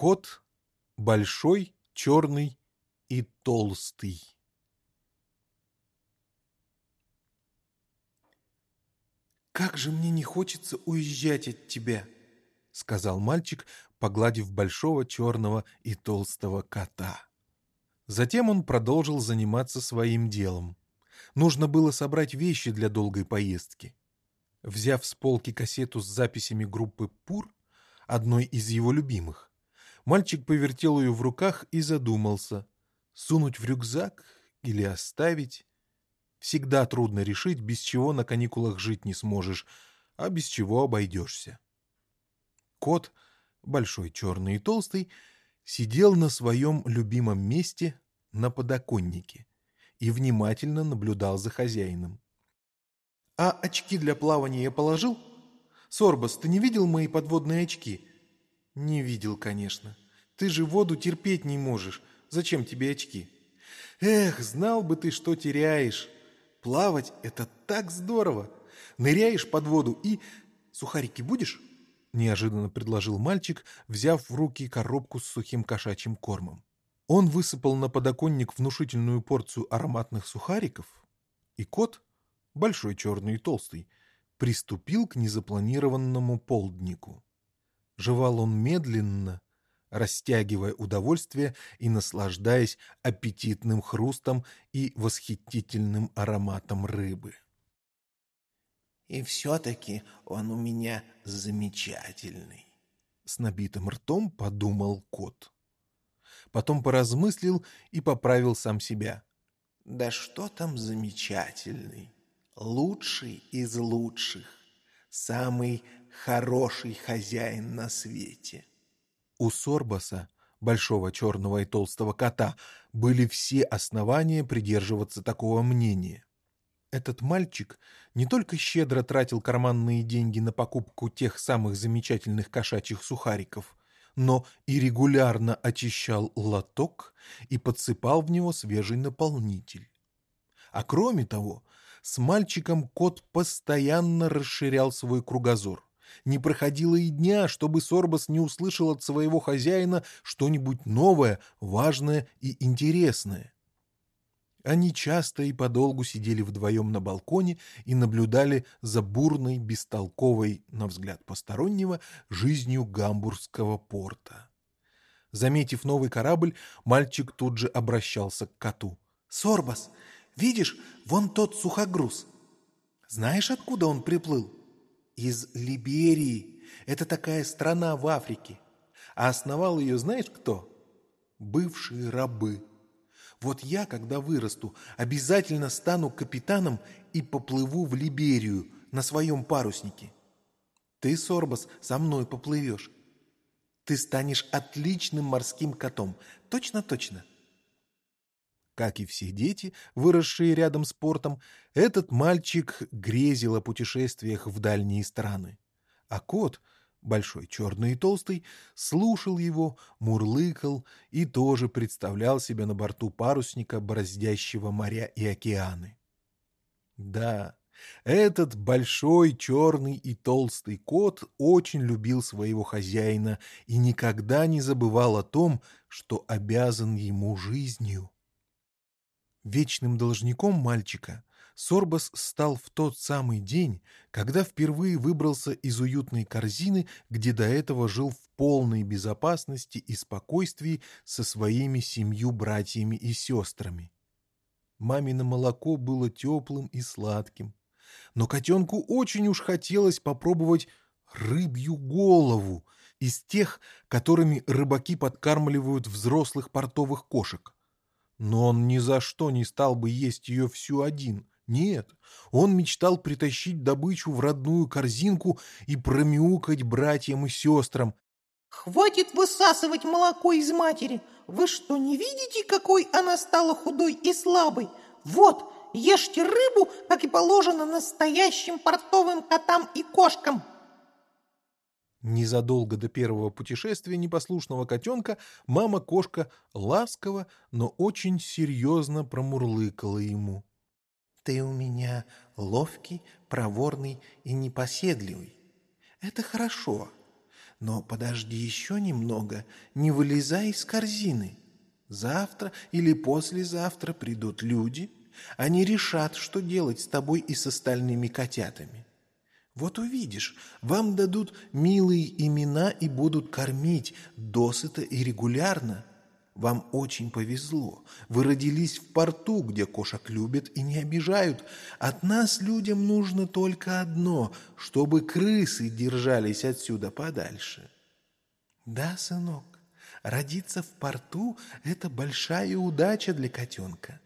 Кот большой, черный и толстый. «Как же мне не хочется уезжать от тебя!» — сказал мальчик, погладив большого черного и толстого кота. Затем он продолжил заниматься своим делом. Нужно было собрать вещи для долгой поездки. Взяв с полки кассету с записями группы «Пур», одной из его любимых, мальчик повертел ее в руках и задумался, сунуть в рюкзак или оставить. Всегда трудно решить, без чего на каникулах жить не сможешь, а без чего обойдешься. Кот, большой черный и толстый, сидел на своем любимом месте на подоконнике и внимательно наблюдал за хозяином. «А очки для плавания я положил? Сорбас, ты не видел мои подводные очки?» «Не видел, конечно. Ты же воду терпеть не можешь. Зачем тебе очки?» «Эх, знал бы ты, что теряешь. Плавать — это так здорово. Ныряешь под воду и... Сухарики будешь?» — неожиданно предложил мальчик, взяв в руки коробку с сухим кошачьим кормом. Он высыпал на подоконник внушительную порцию ароматных сухариков, и кот, большой черный и толстый, приступил к незапланированному полднику. Жевал он медленно, растягивая удовольствие и наслаждаясь аппетитным хрустом и восхитительным ароматом рыбы. «И все-таки он у меня замечательный», — с набитым ртом подумал кот. Потом поразмыслил и поправил сам себя. «Да что там замечательный? Лучший из лучших, самый хороший хозяин на свете». У Сорбаса, большого черного и толстого кота, были все основания придерживаться такого мнения. Этот мальчик не только щедро тратил карманные деньги на покупку тех самых замечательных кошачьих сухариков, но и регулярно очищал лоток и подсыпал в него свежий наполнитель. А кроме того, с мальчиком кот постоянно расширял свой кругозор. Не проходило и дня, чтобы Сорбас не услышал от своего хозяина что-нибудь новое, важное и интересное. Они часто и подолгу сидели вдвоем на балконе и наблюдали за бурной, бестолковой, на взгляд постороннего, жизнью гамбургского порта. Заметив новый корабль, мальчик тут же обращался к коту. «Сорбас, видишь, вон тот сухогруз. Знаешь, откуда он приплыл?» Из Либерии. Это такая страна в Африке. А основал ее знаешь кто? Бывшие рабы. Вот я, когда вырасту, обязательно стану капитаном и поплыву в Либерию на своем паруснике. Ты, Сорбас, со мной поплывешь. Ты станешь отличным морским котом. Точно-точно. Как и все дети, выросшие рядом с портом, этот мальчик грезил о путешествиях в дальние страны. А кот, большой, черный и толстый, слушал его, мурлыкал и тоже представлял себя на борту парусника, бороздящего моря и океаны. Да, этот большой, черный и толстый кот очень любил своего хозяина и никогда не забывал о том, что обязан ему жизнью. Вечным должником мальчика Сорбас стал в тот самый день, когда впервые выбрался из уютной корзины, где до этого жил в полной безопасности и спокойствии со своими семью братьями и сестрами. Мамино молоко было теплым и сладким, но котенку очень уж хотелось попробовать рыбью голову из тех, которыми рыбаки подкармливают взрослых портовых кошек. Но он ни за что не стал бы есть ее всю один. Нет, он мечтал притащить добычу в родную корзинку и промяукать братьям и сестрам. «Хватит высасывать молоко из матери! Вы что, не видите, какой она стала худой и слабой? Вот, ешьте рыбу, как и положено настоящим портовым котам и кошкам!» Незадолго до первого путешествия непослушного котенка мама-кошка ласково, но очень серьезно промурлыкала ему. «Ты у меня ловкий, проворный и непоседливый. Это хорошо. Но подожди еще немного, не вылезай из корзины. Завтра или послезавтра придут люди, они решат, что делать с тобой и с остальными котятами. Вот увидишь, вам дадут милые имена и будут кормить досыта и регулярно. Вам очень повезло. Вы родились в порту, где кошек любят и не обижают. От нас, людям, нужно только одно, чтобы крысы держались отсюда подальше. Да, сынок, родиться в порту – это большая удача для котенка.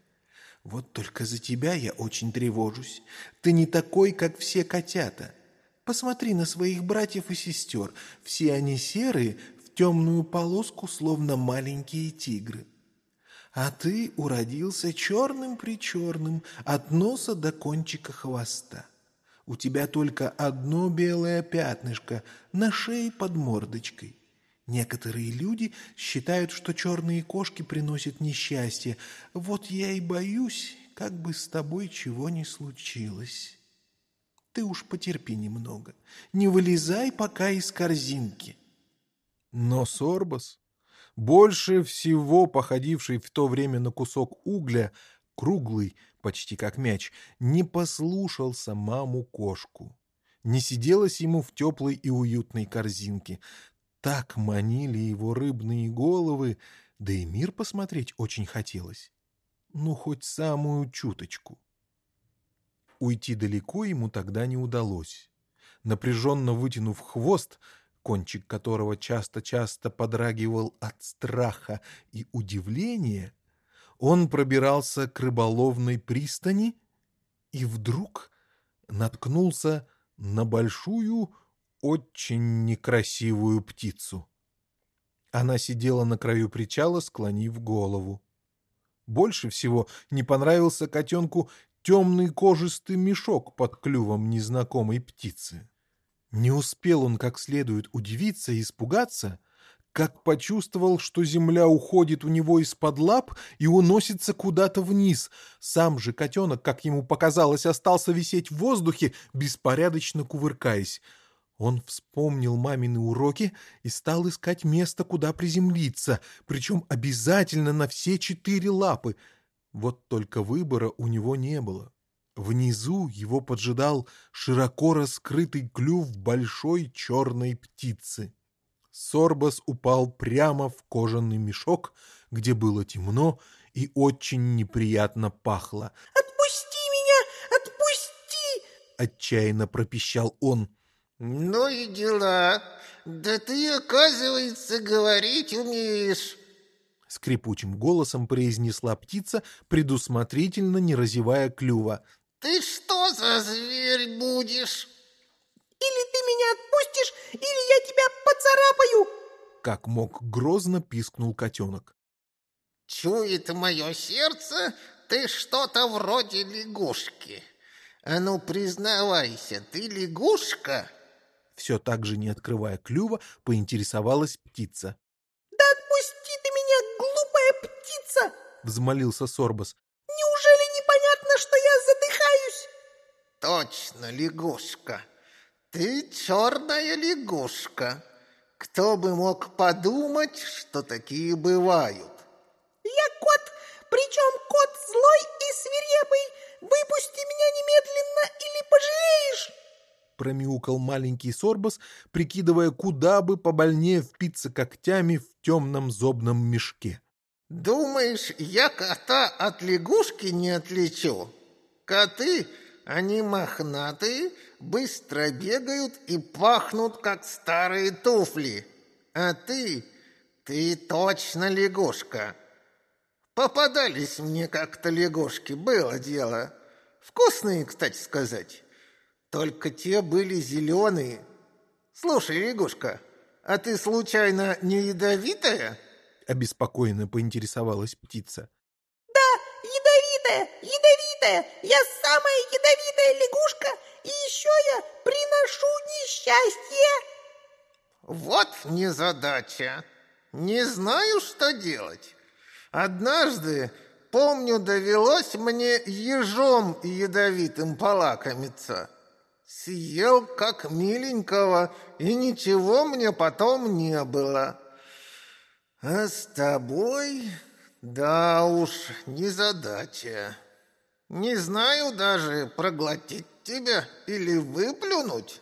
Вот только за тебя я очень тревожусь. Ты не такой, как все котята. Посмотри на своих братьев и сестер. Все они серые, темную полоску, словно маленькие тигры. А ты уродился черным-причерным, от носа до кончика хвоста. У тебя только одно белое пятнышко на шее под мордочкой. Некоторые люди считают, что черные кошки приносят несчастье. Вот я и боюсь, как бы с тобой чего ни случилось. Ты уж потерпи немного. Не вылезай пока из корзинки. Но Сорбас, больше всего походивший в то время на кусок угля, круглый, почти как мяч, не послушался маму-кошку. Не сиделось ему в теплой и уютной корзинке. Так манили его рыбные головы, да и мир посмотреть очень хотелось. Ну, хоть самую чуточку. Уйти далеко ему тогда не удалось. Напряженно вытянув хвост, кончик которого часто-часто подрагивал от страха и удивления, он пробирался к рыболовной пристани и вдруг наткнулся на большую, очень некрасивую птицу. Она сидела на краю причала, склонив голову. Больше всего не понравился котенку темный кожистый мешок под клювом незнакомой птицы. Не успел он как следует удивиться и испугаться, как почувствовал, что земля уходит у него из-под лап и уносится куда-то вниз. Сам же котенок, как ему показалось, остался висеть в воздухе, беспорядочно кувыркаясь. Он вспомнил мамины уроки и стал искать место, куда приземлиться, причем обязательно на все четыре лапы. Вот только выбора у него не было. Внизу его поджидал широко раскрытый клюв большой черной птицы. Сорбас упал прямо в кожаный мешок, где было темно и очень неприятно пахло. «Отпусти меня! Отпусти!» — отчаянно пропищал он. «Ну и дела! Да ты, оказывается, говорить умеешь!» Скрипучим голосом произнесла птица, предусмотрительно не разевая клюва. Ты что за зверь будешь? Или ты меня отпустишь, или я тебя поцарапаю!» Как мог грозно пискнул котенок. «Чует мое сердце, ты что-то вроде лягушки. А ну, признавайся, ты лягушка?» Все так же, не открывая клюва, поинтересовалась птица. Взмолился Сорбас. точно лягушка. Ты черная лягушка. Кто бы мог подумать, что такие бывают? Я кот, причем кот злой и свирепый. Выпусти меня немедленно или пожалеешь. Промяукал маленький Сорбас, прикидывая, куда бы побольнее впиться когтями в темном зобном мешке. Думаешь, я кота от лягушки не отличу? Коты они мохнатые, быстро бегают и пахнут, как старые туфли. А ты, ты точно лягушка. Попадались мне как-то лягушки, было дело. Вкусные, кстати сказать. Только те были зеленые. Слушай, лягушка, а ты случайно не ядовитая? Обеспокоенно поинтересовалась птица. Да, ядовитая, ядовитая ядовитая! Я самая ядовитая лягушка, и еще я приношу несчастье!» «Вот незадача! Не знаю, что делать. Однажды, помню, довелось мне ежом ядовитым полакомиться. Съел как миленького, и ничего мне потом не было. А с тобой, да уж, не задача. Не знаю даже, проглотить тебя или выплюнуть.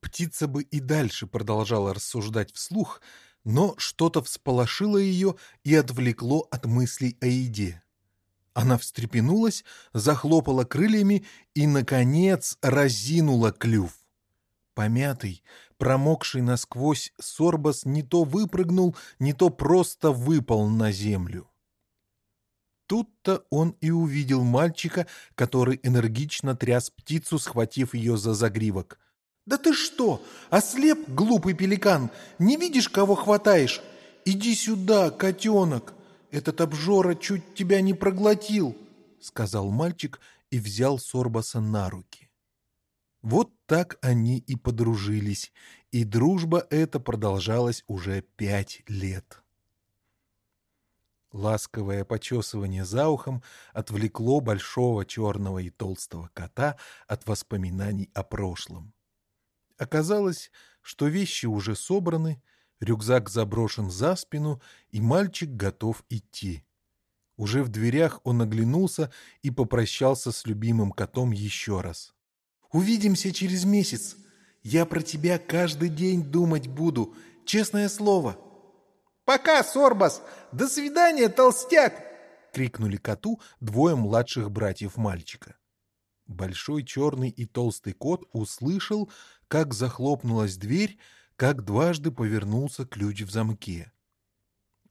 Птица бы и дальше продолжала рассуждать вслух, но что-то всполошило ее и отвлекло от мыслей о еде. Она встрепенулась, захлопала крыльями и, наконец, разинула клюв. Помятый, промокший насквозь Сорбас не то выпрыгнул, не то просто выпал на землю. Тут-то он и увидел мальчика, который энергично тряс птицу, схватив ее за загривок. «Да ты что, ослеп, глупый пеликан? Не видишь, кого хватаешь? Иди сюда, котенок! Этот обжора чуть тебя не проглотил!» — сказал мальчик и взял Сорбаса на руки. Вот так они и подружились, и дружба эта продолжалась уже пять лет. Ласковое почесывание за ухом отвлекло большого черного и толстого кота от воспоминаний о прошлом. Оказалось, что вещи уже собраны, рюкзак заброшен за спину, и мальчик готов идти. Уже в дверях он оглянулся и попрощался с любимым котом еще раз. «Увидимся через месяц. Я про тебя каждый день думать буду, честное слово». «Пока, Сорбас! До свидания, толстяк!» — крикнули коту двое младших братьев мальчика. Большой черный и толстый кот услышал, как захлопнулась дверь, как дважды повернулся ключ в замке.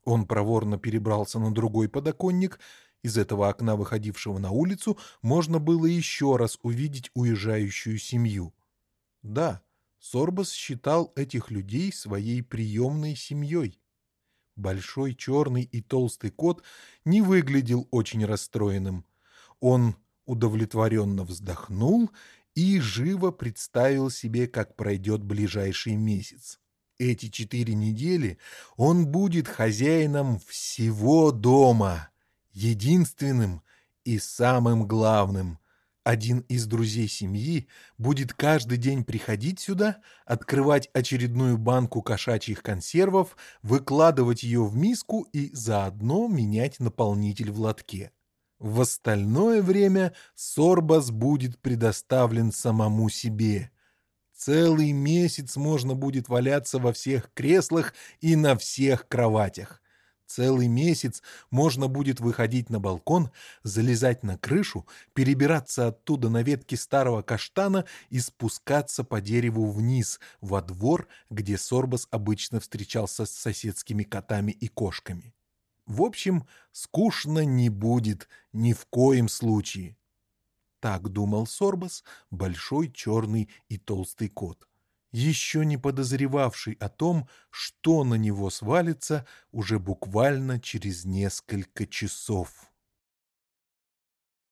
Он проворно перебрался на другой подоконник. Из этого окна, выходившего на улицу, можно было еще раз увидеть уезжающую семью. Да, Сорбас считал этих людей своей приемной семьей. Большой черный и толстый кот не выглядел очень расстроенным. Он удовлетворенно вздохнул и живо представил себе, как пройдет ближайший месяц. Эти четыре недели он будет хозяином всего дома, единственным и самым главным. Один из друзей семьи будет каждый день приходить сюда, открывать очередную банку кошачьих консервов, выкладывать ее в миску и заодно менять наполнитель в лотке. В остальное время Сорбас будет предоставлен самому себе. Целый месяц можно будет валяться во всех креслах и на всех кроватях. Целый месяц можно будет выходить на балкон, залезать на крышу, перебираться оттуда на ветки старого каштана и спускаться по дереву вниз, во двор, где Сорбас обычно встречался с соседскими котами и кошками. В общем, скучно не будет ни в коем случае. Так думал Сорбас, большой черный и толстый кот, еще не подозревавший о том, что на него свалится уже буквально через несколько часов.